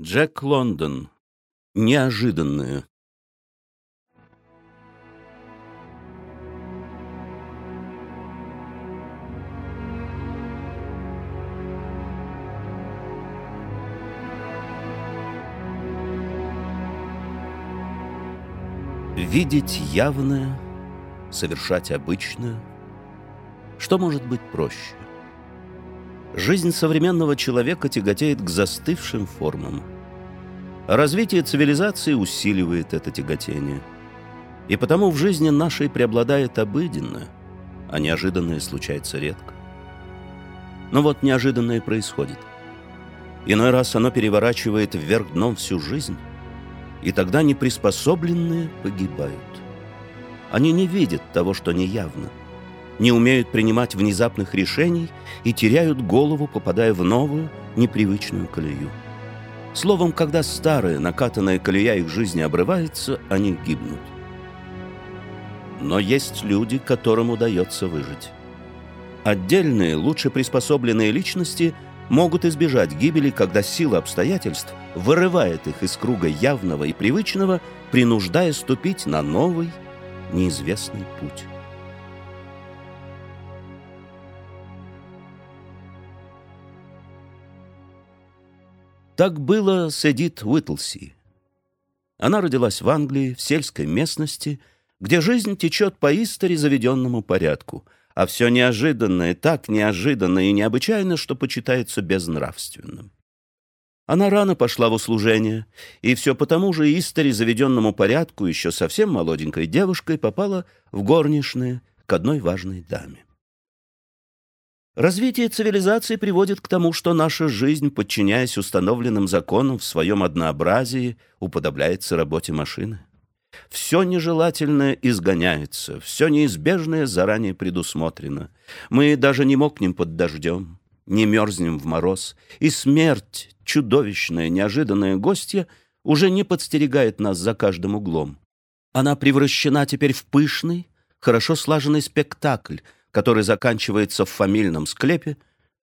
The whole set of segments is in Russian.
Джек Лондон. Неожиданное. Видеть явное, совершать обычное. Что может быть проще? Жизнь современного человека тяготеет к застывшим формам. развитие цивилизации усиливает это тяготение. И потому в жизни нашей преобладает обыденное, а неожиданное случается редко. Но вот неожиданное происходит. Иной раз оно переворачивает вверх дном всю жизнь, и тогда неприспособленные погибают. Они не видят того, что неявно, не умеют принимать внезапных решений и теряют голову, попадая в новую, непривычную колею. Словом, когда старая, накатанная колея их жизни обрывается, они гибнут. Но есть люди, которым удается выжить. Отдельные, лучше приспособленные личности могут избежать гибели, когда сила обстоятельств вырывает их из круга явного и привычного, принуждая ступить на новый, неизвестный путь. Так было с Эдит Уитлси. Она родилась в Англии, в сельской местности, где жизнь течет по истори заведенному порядку, а все неожиданное так неожиданно и необычайно, что почитается безнравственным. Она рано пошла в услужение, и все по тому же истори заведенному порядку еще совсем молоденькой девушкой попала в горничные к одной важной даме. Развитие цивилизации приводит к тому, что наша жизнь, подчиняясь установленным законам в своем однообразии, уподобляется работе машины. Все нежелательное изгоняется, все неизбежное заранее предусмотрено. Мы даже не мокнем под дождем, не мерзнем в мороз, и смерть, чудовищная, неожиданная гостья, уже не подстерегает нас за каждым углом. Она превращена теперь в пышный, хорошо слаженный спектакль, который заканчивается в фамильном склепе,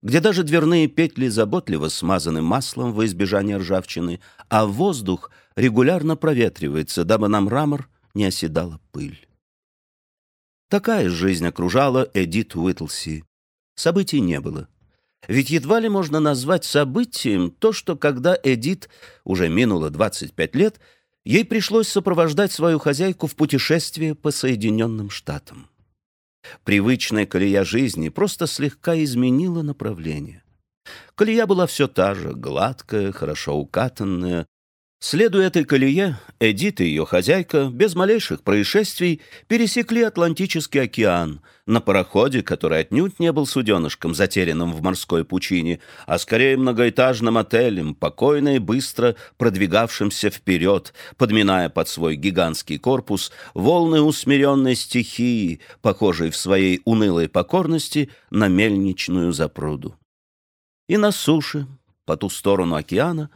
где даже дверные петли заботливо смазаны маслом во избежание ржавчины, а воздух регулярно проветривается, дабы на мрамор не оседала пыль. Такая жизнь окружала Эдит Уитлси. Событий не было. Ведь едва ли можно назвать событием то, что когда Эдит уже минуло 25 лет, ей пришлось сопровождать свою хозяйку в путешествие по Соединенным Штатам. Привычная колея жизни просто слегка изменила направление. Колея была все та же, гладкая, хорошо укатанная, Следуя этой колее, Эдит и ее хозяйка без малейших происшествий пересекли Атлантический океан на пароходе, который отнюдь не был суденышком, затерянным в морской пучине, а скорее многоэтажным отелем, покойно и быстро продвигавшимся вперед, подминая под свой гигантский корпус волны усмиренной стихии, похожей в своей унылой покорности на мельничную запруду. И на суше, по ту сторону океана,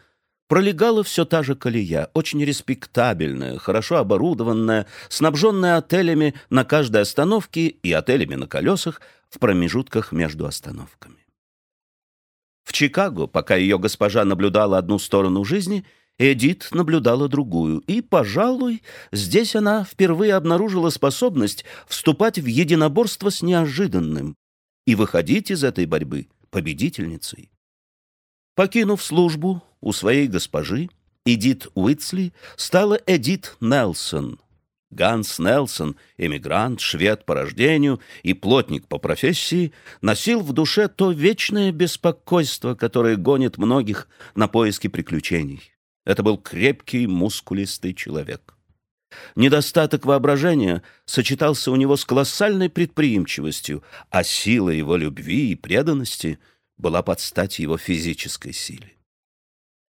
пролегала все та же колея, очень респектабельная, хорошо оборудованная, снабженная отелями на каждой остановке и отелями на колесах в промежутках между остановками. В Чикаго, пока ее госпожа наблюдала одну сторону жизни, Эдит наблюдала другую, и, пожалуй, здесь она впервые обнаружила способность вступать в единоборство с неожиданным и выходить из этой борьбы победительницей. Покинув службу, у своей госпожи Эдит Уитсли стала Эдит Нелсон. Ганс Нелсон, эмигрант, швед по рождению и плотник по профессии, носил в душе то вечное беспокойство, которое гонит многих на поиски приключений. Это был крепкий, мускулистый человек. Недостаток воображения сочетался у него с колоссальной предприимчивостью, а сила его любви и преданности была под стать его физической силе.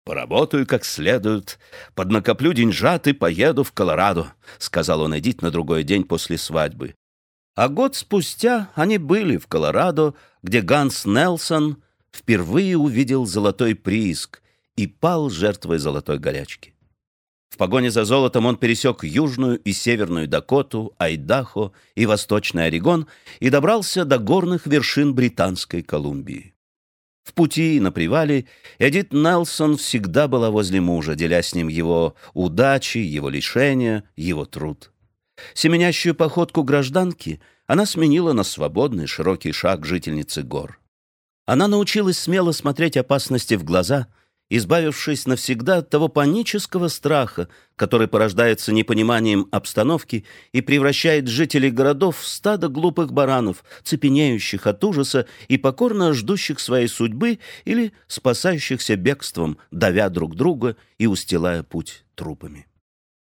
«Поработаю как следует, поднакоплю деньжат и поеду в Колорадо», — сказал он Эдит на другой день после свадьбы. А год спустя они были в Колорадо, где Ганс Нелсон впервые увидел золотой прииск и пал жертвой золотой горячки. В погоне за золотом он пересек Южную и Северную Дакоту, Айдахо и Восточный Орегон и добрался до горных вершин Британской Колумбии. В пути и на привале Эдит Нелсон всегда была возле мужа, деля с ним его удачи, его лишения, его труд. Семенящую походку гражданки она сменила на свободный широкий шаг жительницы гор. Она научилась смело смотреть опасности в глаза — избавившись навсегда от того панического страха, который порождается непониманием обстановки и превращает жителей городов в стадо глупых баранов, цепенеющих от ужаса и покорно ждущих своей судьбы или спасающихся бегством, давя друг друга и устилая путь трупами.